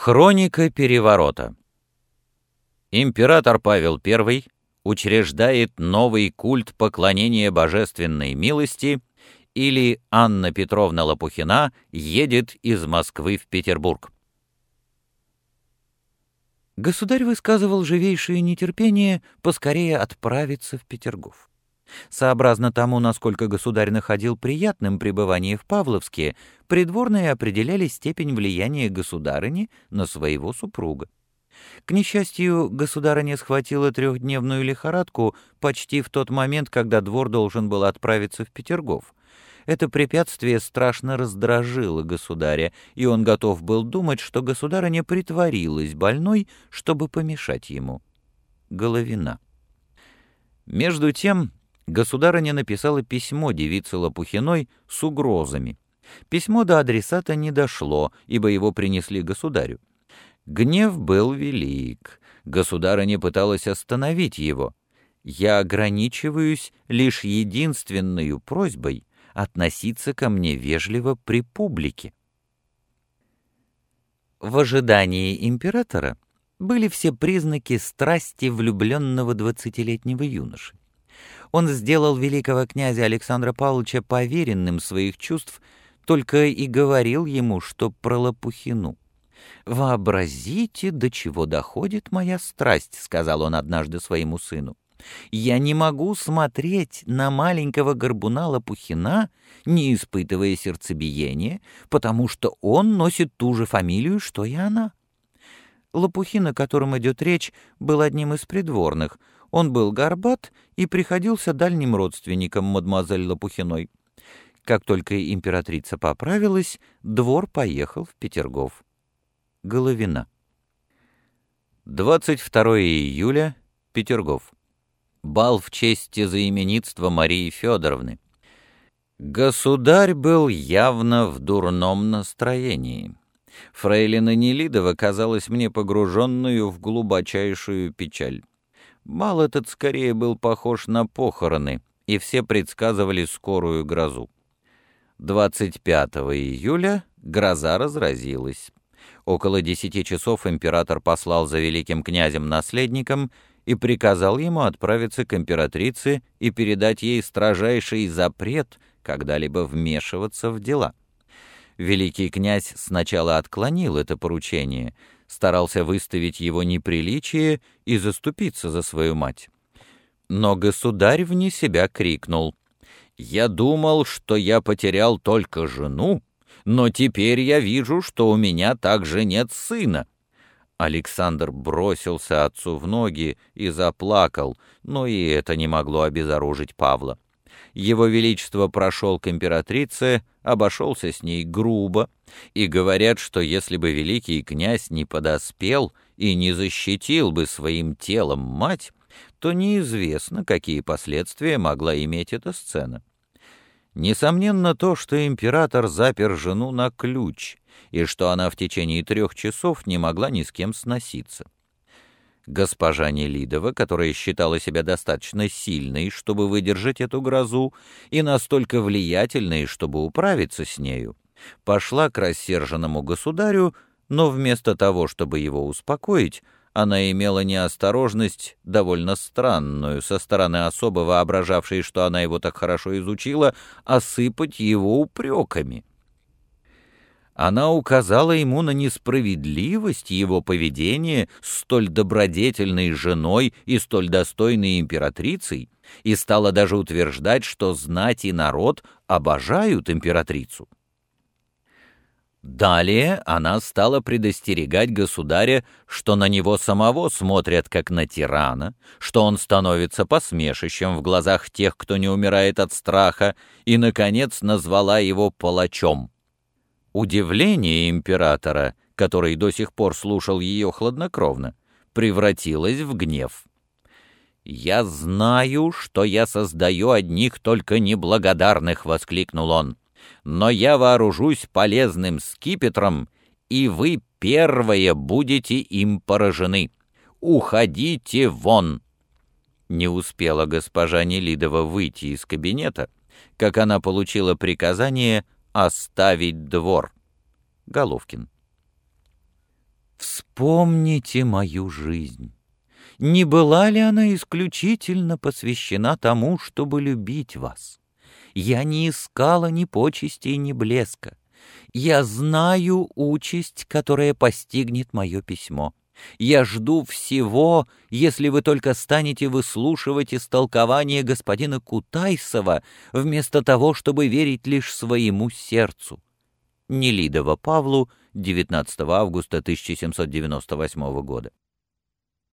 Хроника переворота Император Павел I учреждает новый культ поклонения божественной милости или Анна Петровна Лопухина едет из Москвы в Петербург. Государь высказывал живейшее нетерпение поскорее отправиться в Петергоф. Сообразно тому, насколько государь находил приятным пребывание в Павловске, придворные определяли степень влияния государыни на своего супруга. К несчастью, государыня схватила трехдневную лихорадку почти в тот момент, когда двор должен был отправиться в Петергоф. Это препятствие страшно раздражило государя, и он готов был думать, что государыня притворилась больной, чтобы помешать ему. Головина. Между тем государыня написала письмо девице Лопухиной с угрозами. Письмо до адресата не дошло, ибо его принесли государю. Гнев был велик. Государыня пыталась остановить его. «Я ограничиваюсь лишь единственной просьбой относиться ко мне вежливо при публике». В ожидании императора были все признаки страсти влюбленного двадцатилетнего юноши он сделал великого князя Александра Павловича поверенным своих чувств, только и говорил ему, что про Лопухину. «Вообразите, до чего доходит моя страсть», — сказал он однажды своему сыну. «Я не могу смотреть на маленького горбуна Лопухина, не испытывая сердцебиения, потому что он носит ту же фамилию, что и она». Лопухин, о котором идет речь, был одним из придворных — он был горбат и приходился дальним родственником мадемуазель Лопухиной. Как только императрица поправилась, двор поехал в Петергоф. Головина. 22 июля, Петергоф. Бал в честь заименитства Марии Федоровны. Государь был явно в дурном настроении. Фрейлина Нелидова казалась мне погруженную в глубочайшую печаль. Бал этот скорее был похож на похороны, и все предсказывали скорую грозу. 25 июля гроза разразилась. Около десяти часов император послал за великим князем-наследником и приказал ему отправиться к императрице и передать ей строжайший запрет когда-либо вмешиваться в дела. Великий князь сначала отклонил это поручение — старался выставить его неприличие и заступиться за свою мать. Но государь вне себя крикнул. «Я думал, что я потерял только жену, но теперь я вижу, что у меня также нет сына». Александр бросился отцу в ноги и заплакал, но и это не могло обезоружить Павла. Его Величество прошел к императрице, обошелся с ней грубо, и говорят, что если бы великий князь не подоспел и не защитил бы своим телом мать, то неизвестно, какие последствия могла иметь эта сцена. Несомненно то, что император запер жену на ключ, и что она в течение трех часов не могла ни с кем сноситься. Госпожа Нелидова, которая считала себя достаточно сильной, чтобы выдержать эту грозу, и настолько влиятельной, чтобы управиться с нею, пошла к рассерженному государю, но вместо того, чтобы его успокоить, она имела неосторожность, довольно странную, со стороны особо воображавшей, что она его так хорошо изучила, осыпать его упреками она указала ему на несправедливость его поведения столь добродетельной женой и столь достойной императрицей, и стала даже утверждать, что знать и народ обожают императрицу. Далее она стала предостерегать государя, что на него самого смотрят как на тирана, что он становится посмешищем в глазах тех, кто не умирает от страха, и, наконец, назвала его палачом. Удивление императора, который до сих пор слушал ее хладнокровно, превратилось в гнев. «Я знаю, что я создаю одних только неблагодарных», — воскликнул он. «Но я вооружусь полезным скипетром, и вы первые будете им поражены. Уходите вон!» Не успела госпожа Нелидова выйти из кабинета, как она получила приказание оставить двор. Головкин. Вспомните мою жизнь. Не была ли она исключительно посвящена тому, чтобы любить вас? Я не искала ни почести, ни блеска. Я знаю участь, которая постигнет мое письмо. Я жду всего, если вы только станете выслушивать истолкование господина Кутайсова, вместо того, чтобы верить лишь своему сердцу. Нелидова Павлу, 19 августа 1798 года.